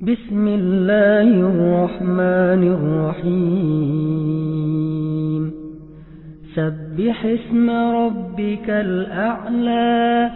بسم الله الرحمن الرحيم. سبح اسم ربك الأعلى.